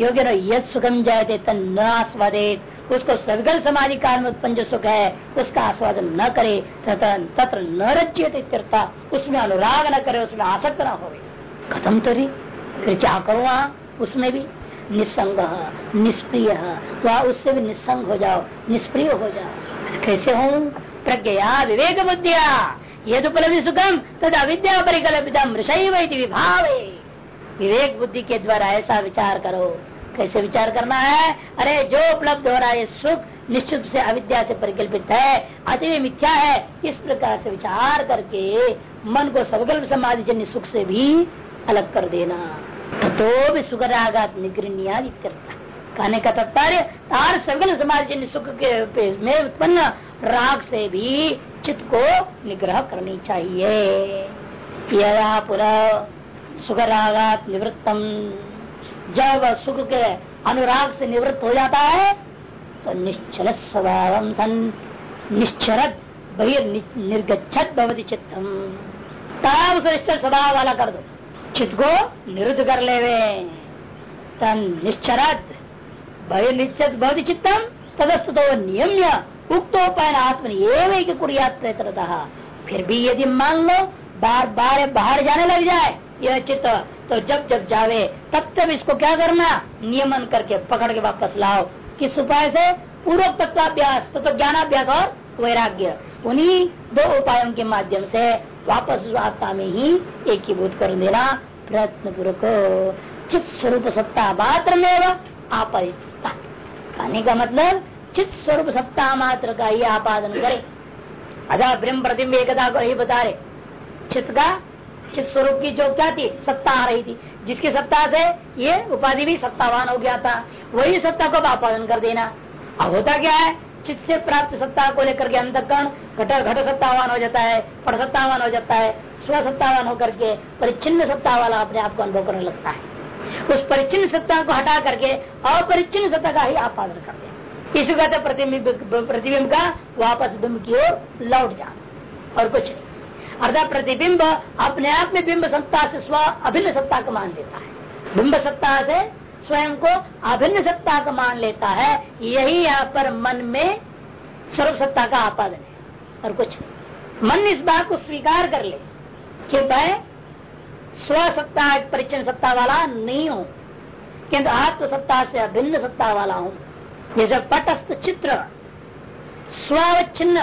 योगी यद सुखम जायते तस्वादे उसको सविकल समाधि में उत्पन्न जो सुख है, उसका आस्वादन न करे तत्र न रचित उसमें अनुराग न करे, उसमें आसक्त न हो खत्म तरी? फिर क्या करूँ वहाँ उसमें भी निसंग निष्प्रिय वह उससे भी निसंग हो जाओ, निष्प्रिय हो जाओ। कैसे हूँ? प्रज्ञा विवेक बुद्धिया। यद उपलब्धि सुखम तद अविद्या परिकल्पितम ऋषय विभाव। विवेक बुद्धि के द्वारा ऐसा विचार करो। कैसे विचार करना है? अरे, जो उपलब्ध हो रहा है सुख निश्चित से अविद्या से परिकल्पित है, अति मिथ्या है। इस प्रकार से विचार करके मन को सवकल्प समाधि जन्य सुख से भी अलग कर देना। तो भी सुख रागात निगृणिया करता कहने का तात्पर्य, तार समाधि जन्य सुख के में उत्पन्न राग से भी चित्त को निग्रह करनी चाहिए। यदा पुरा सुख रागात निवृत्तम, जब सुख के अनुराग से निवृत्त हो जाता है तो निश्चल स्वभाव सन निश्चरत निर्गछत भवती चित्तम। तब उसे निश्चल स्वभाव वाला कर दो। चित्त को निरुद्ध कर ले तन निश्चरत बहिर्निश्चित भवती चित्तम तदस्तु तो नियम्य उक्तोपायन आत्मन कुरियात फिर भी यदि मान लो बार बार बाहर जाने लग जाए यह चित्त तो जब जब जावे तब तब इसको क्या करना नियमन करके पकड़ के वापस लाओ किस उपाय से पूर्व तत्वाभ्यास तो, तो ज्ञानाभ्यास और वैराग्य उन्हीं दो उपायों के माध्यम से वापस उस आत्मा में ही एक ही भूत कर देना प्रयत्न पूर्वक चित स्वरूप सत्ता मात्र में आप कहने का मतलब चित स्वरूप सत्ता मात्र का ही आपादन करे। अदा ब्रह्म प्रतिम्ब एकता को ही बता रहे चित्त का चित स्वरूप की जो क्या थी? सत्ता आ रही थी। जिसकी सत्ता से ये उपाधि भी सत्तावान हो गया था। वही सत्ता को आपादन कर देना। अब होता क्या है? चित्त से प्राप्त सत्ता को लेकर के अंतकरण घट घट सत्तावान हो जाता है पट सत्तावान हो जाता है, स्व सत्तावान होकर के परिचिन्न सत्ता वाला अपने आप को अनुभव करने लगता है। उस परिचिन्न सत्ता को हटा करके अपरिचिन्न सत्ता का ही आपादन कर दे इसी कहते प्रतिबिंब प्रतिबिंब का वापस बिंब की ओर लौट जाना। और कुछ नहीं। अर्थात प्रतिबिंब अपने आप में बिंब सत्ता से स्व अभिन्न सत्ता को मान देता है। बिंब सत्ता से स्वयं को अभिन्न सत्ता को मान लेता है, यही यहाँ पर मन में सर्व सत्ता का आपादन है, और कुछ मन इस बात को स्वीकार कर ले कि मैं स्व सत्ता, परिचन्न सत्ता वाला नहीं हूँ, किंतु आत्म सत्ता से अभिन्न सत्ता वाला हूँ। जैसे पटस्थ चित्र स्वच्छिन्न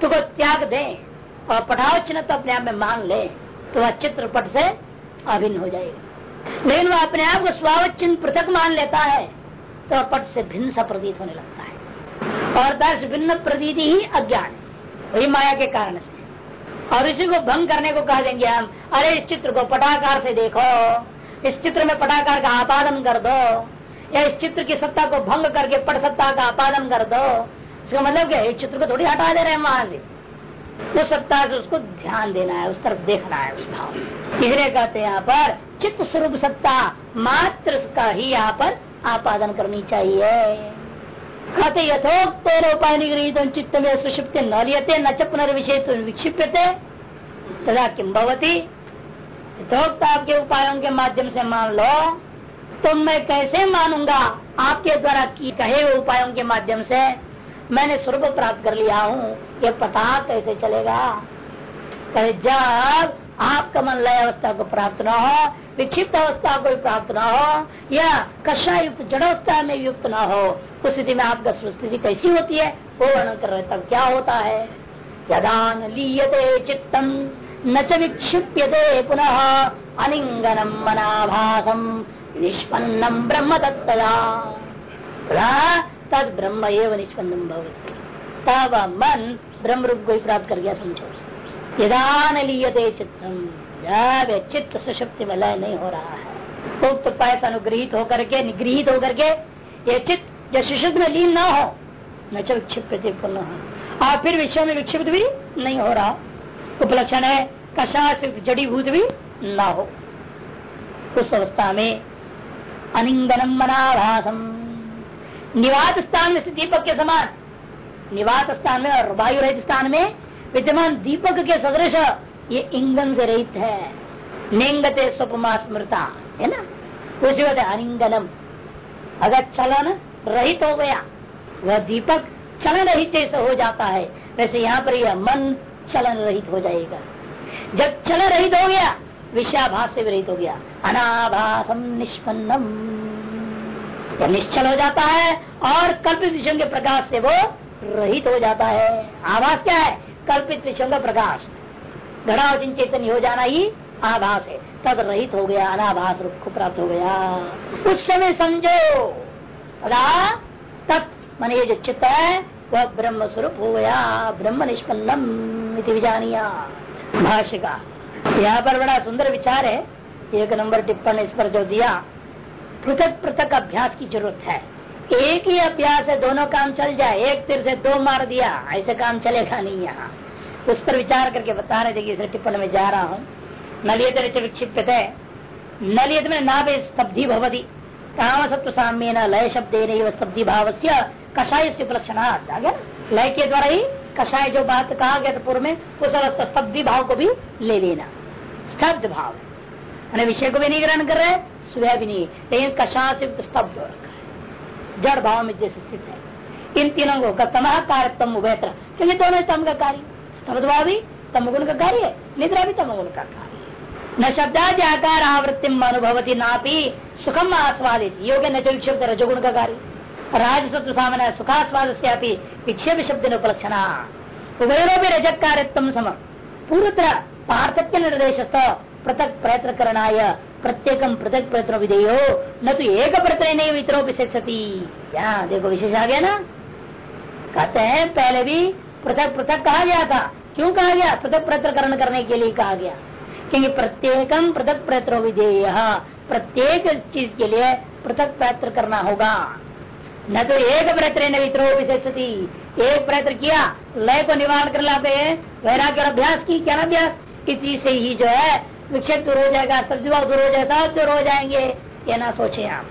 तो को त्याग दे और पटाव तो अपने आप में मान ले तो वह चित्रपट से अभिन्न हो जाएगा। लेकिन वह अपने आप को स्वावचिन्ह पृथक मान लेता है तो पट से भिन्न सा प्रतीत होने लगता है। और दर्श भिन्न प्रतीति ही अज्ञान, वही माया के कारण से। और इसी को भंग करने को कह देंगे हम, अरे इस चित्र को पटाकार से देखो, इस चित्र में पटाकार का आपादन कर दो, या इस चित्र की सत्ता को भंग करके पट सत्ता का आपादन कर दो। इसका मतलब क्या इस चित्र को थोड़ी हटा दे रहे हैं वहाँ से। उस सत्ता से उसको ध्यान देना है, उस तरफ़ देखना है उस भाव से। इसलिए कहते हैं यहाँ पर, चित्त स्वरूप सत्ता मात्र का ही यहाँ पर आपादन करनी चाहिए। कहते यथोक्त उपाय निगृहित चित्त में सुषिप्त न लियते, न च पुनर्विषय विक्षिप्यते। तथा किम भवती? यथोक्त आपके उपायों के माध्यम से मान लो तो मैं कैसे मानूँगा? आपके द्वारा की कहे हुए उपायों के माध्यम से मैंने स्वरूप प्राप्त कर लिया हूँ। ये पता कैसे चलेगा? कहे, जब आपका मन लय अवस्था को प्राप्त न हो, विक्षिप्त अवस्था को प्राप्त न हो, या कषा युक्त जड़ अवस्था में युक्त न हो, उस स्थिति में आपका स्थिति कैसी होती है? वो वर्णन कर रहे तब क्या होता है? यदान लीयते चित्तम, न च विक्षिप्यते पुनः, अनिंगनम मनाभासम निष्पन्नम ब्रह्म तत्तया तद ब्रह्म एवं निष्पन्नम भवती। तब मन ब्रह्म रूप को ही प्राप्त कर गया समझो यदान लियते चित्तम जब चित्त सशक्ति में लय नहीं हो रहा है। उक्त पैसा अनुग्रहित होकर के निगृहित होकर के, ये चित्त जो सुशुद्ध में लीन न हो, न च विक्षिप्त पुनः। और फिर विश्व में विक्षिप्त भी नहीं हो रहा। उपलक्षण है कषा से जड़ी भूत भी न हो। उस अवस्था में अनिंगनम मनाभासम निवात स्थान में दीपक के समान। निवात स्थान में और वायु रहित स्थान में विद्यमान दीपक के सदृश ये इंगन से रहित है। निंगते स्वपमा स्मृता, है ना? वजह अनिंगनम। अगर चलन रहित हो गया, वह दीपक चलन रहित जैसे हो जाता है। वैसे यहाँ पर यह मन चलन रहित हो जाएगा। जब चलन रहित हो गया विषयाभास से भी रहित हो गया। अनाभासम निष्पन्नम। निश्चल हो जाता है और कल्पित विषयों के प्रकाश से वो रहित हो जाता है। आभास क्या है? कल्पित विषयों का प्रकाश। घड़ा चेतन हो जाना ही आभास है। तब रहित हो गया, अनाभास रूप को प्राप्त हो गया। उस समय समझो। तत्, मन ये जो चित्त है, वह ब्रह्म स्वरूप हो गया। ब्रह्म निष्पन्नम विजानिया भाष्य का। यहाँ पर बड़ा सुंदर विचार है। एक नंबर टिप्पणी इस पर जो दिया। पृथक पृथक अभ्यास की ज़रूरत है। एक ही अभ्यास है, दोनों काम चल जाए, एक तीर से दो मार दिया, ऐसे काम चलेगा नहीं यहाँ। उस पर विचार करके बता रहे थे कि टिप्पण में जा रहा हूँ। नलियत विक्षिप्त है नलियत में ना भी स्तब्धि भवती। काम सत्व साम्य न लय शब्द स्तब्धि भाव से कषाय से उपलक्षण लय के द्वारा ही कषाय जो बात कहा गया पूर्व में, उस स्तब्धि भाव को भी ले लेना। स्तब्ध भाव। विषय को भी नहीं कर रहे स्वयं भी नहीं। लेकिन कषा से स्तब्ध जड़ भाव में जैसे स्थित है। इन तीनों को तमह कार्य तम उभयत्र क्योंकि दोनों तम का कार्य। स्तब्ध भाव भी तमगुण का कार्य है। निद्रा भी तमगुण का कार्य न शब्दाज आकार आवृत्ति अनुभवती नापी सुखम आस्वादित योग न विक्षिप्त रजगुण का कार्य। राजसत्व सामने सुखास्वाद से विक्षेप शब्द उपलक्षणा। उभयों रजक कार्य सम। पूर्वत्र पार्थक्य निर्देश पृथक प्रयत्न करना प्रत्येक पृथक प्रयत्न विधेयो न तो एक प्रत्यय नहीं वितरो यहाँ देखो विशेष आ गया ना? कहते हैं, पहले भी पृथक पृथक कहा गया था। क्यों कहा गया? पृथक प्रत्रकरण करने के लिए कहा गया। क्योंकि प्रत्येकम पृथक प्रत्र विधेय प्रत्येक चीज़ के लिए पृथक प्रयत्न करना होगा। न तो एक प्रयत्र न वित्रो एक प्रयत्न किया, लय को निवारण कर लाते हैं। वैराग्य अभ्यास की, क्या अभ्यास? इसी से ही जो है विक्षेप दूर हो जाएगा सब जुआ दूर हो जाएगा सब दूर हो जाएँगे ये ना सोचे आप।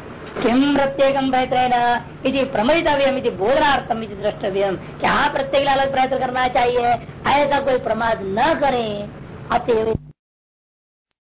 किम प्रत्येकम प्रयत्न प्रमदितव्यम बोधनार्थम द्रष्टव्यम। क्या प्रत्येक अलग प्रयत्न करना चाहिए? ऐसा कोई प्रमाद न करें। अतएव